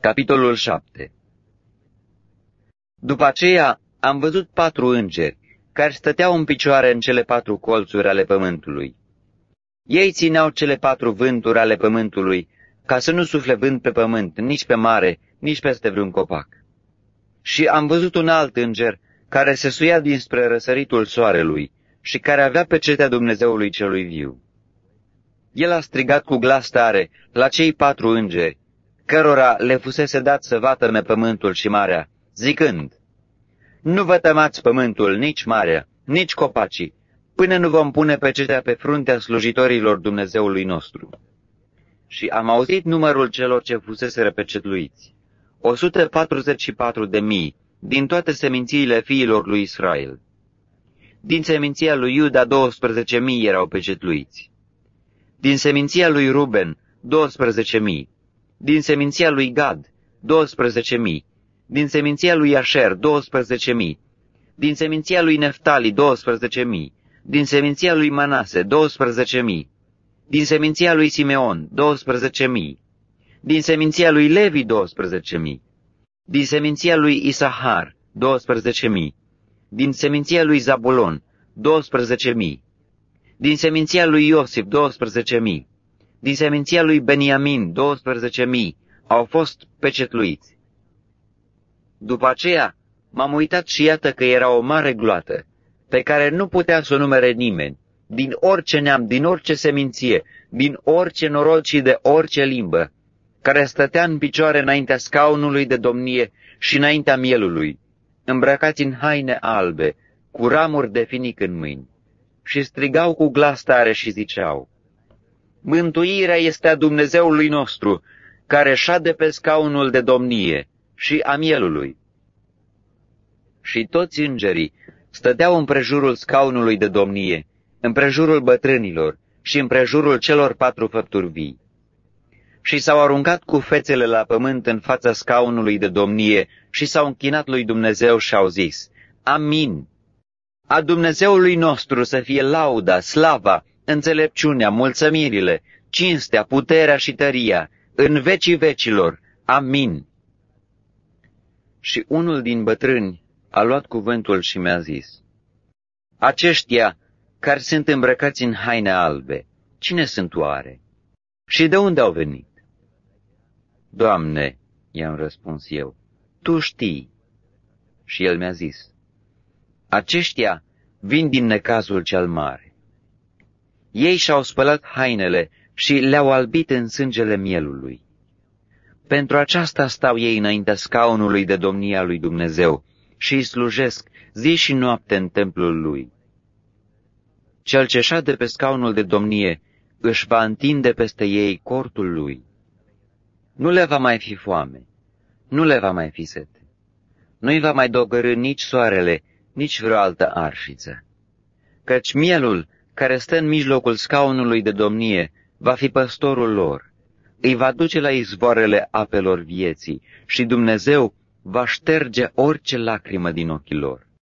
Capitolul 7 După aceea am văzut patru îngeri, care stăteau în picioare în cele patru colțuri ale pământului. Ei țineau cele patru vânturi ale pământului, ca să nu sufle vânt pe pământ, nici pe mare, nici peste vreun copac. Și am văzut un alt înger, care se suia dinspre răsăritul soarelui și care avea pe cetea Dumnezeului celui viu. El a strigat cu glas tare la cei patru îngeri, cărora le fusese dat să vatăme pământul și marea, zicând, Nu vă tămați pământul, nici marea, nici copacii, până nu vom pune pe cetea pe fruntea slujitorilor Dumnezeului nostru. Și am auzit numărul celor ce fusese repecetluiți. 144 de mii din toate semințiile fiilor lui Israel. Din seminția lui Iuda 12 mii erau pecetluiți. Din seminția lui Ruben 12 mii. Din seminția lui Gad 12 mii. Din seminția lui Asher 12 mii. Din seminția lui Neftali 12 mii. Din seminția lui Manase, 12.000, din seminția lui Simeon, 12.000, din seminția lui Levi, 12.000, din seminția lui Isahar, 12.000, din seminția lui Zabulon, 12.000, din seminția lui Iosif, 12.000, din seminția lui Beniamin, 12.000, au fost pecetluiți. După aceea m-am uitat și iată că era o mare gloată, pe care nu putea să o numere nimeni, din orice neam, din orice seminție, din orice norod și de orice limbă, care stătea în picioare înaintea scaunului de domnie și înaintea mielului, îmbrăcați în haine albe, cu ramuri de finic în mâini, și strigau cu glas tare și ziceau, Mântuirea este a Dumnezeului nostru, care șade pe scaunul de domnie și a mielului. Și toți îngerii stăteau împrejurul scaunului de domnie, împrejurul bătrânilor și împrejurul celor patru făpturi vii. Și s-au aruncat cu fețele la pământ în fața scaunului de domnie și s-au închinat lui Dumnezeu și au zis, Amin! A Dumnezeului nostru să fie lauda, slava, înțelepciunea, mulțămirile, cinstea, puterea și tăria, în vecii vecilor. Amin! Și unul din bătrâni a luat cuvântul și mi-a zis, Aceștia care sunt îmbrăcați în haine albe, cine sunt oare? Și de unde au venit? Doamne, i-am răspuns eu, Tu știi. Și el mi-a zis, Aceștia vin din necazul cel mare. Ei și-au spălat hainele și le-au albit în sângele mielului. Pentru aceasta stau ei înaintea scaunului de domnia lui Dumnezeu și îi slujesc zi și noapte în templul lui. Cel ce șade pe scaunul de domnie își va întinde peste ei cortul lui. Nu le va mai fi foame, nu le va mai fi sete. Nu-i va mai dogărâ nici soarele, nici vreo altă arșiță. Căci mielul, care stă în mijlocul scaunului de domnie, va fi păstorul lor. Îi va duce la izvoarele apelor vieții și Dumnezeu va șterge orice lacrimă din ochii lor.